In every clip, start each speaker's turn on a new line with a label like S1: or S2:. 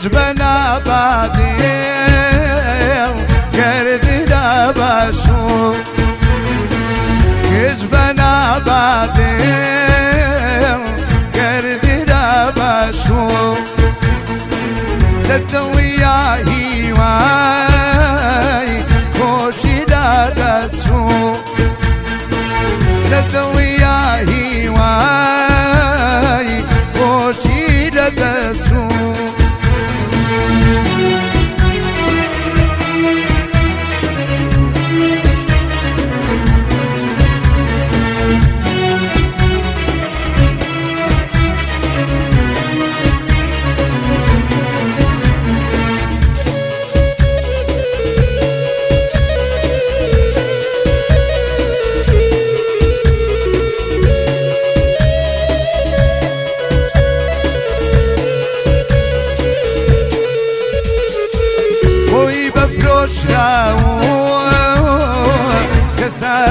S1: كجبنا بعدين كردنا بشو كجبنا بعدين كردنا بشو للدوية هيواي خوشي دادتشو للدوية هيواي خوشي دادتشو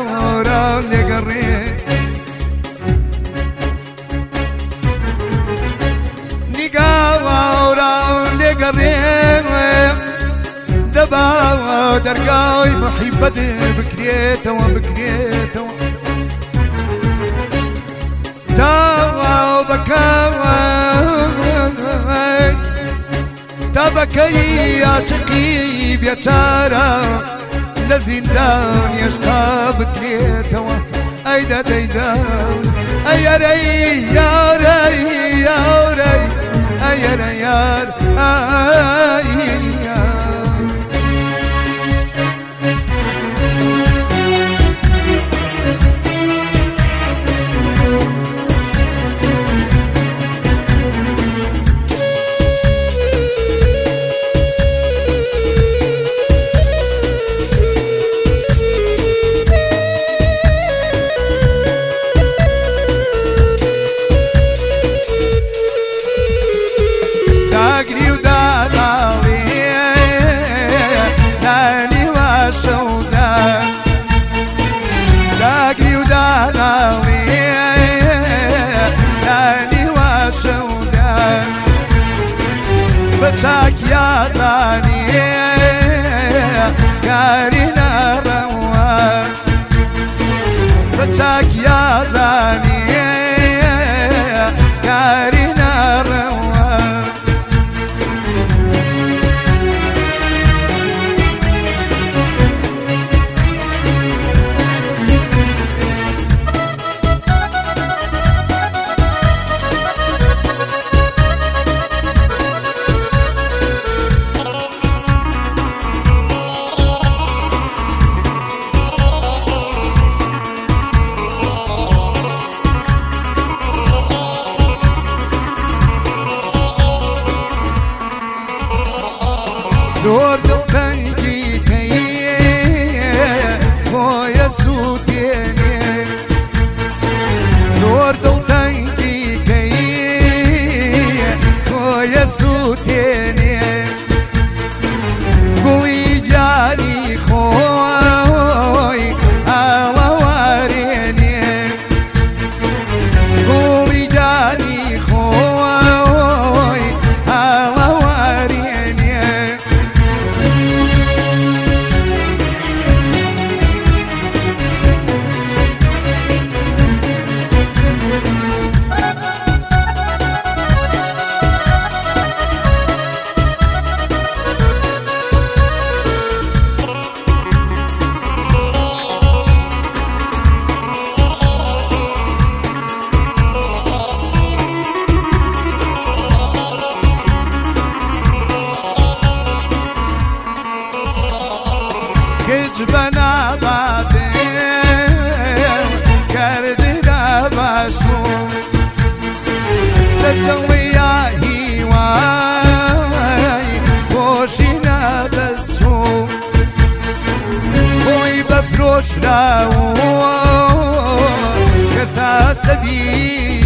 S1: نقاورا لقريه نقاورا لقريه دبا درقاي محبة بكريته وبكريته تاوا بكاوا تبكي يا شقي بيشارة لزندان يشقى بكليته ايدا ديدا اي ري يا ري يا ري اي ري يا اي ellerine كجبنا بعدين كردنا بشوم للدوي بفروش لاو كثاث بيه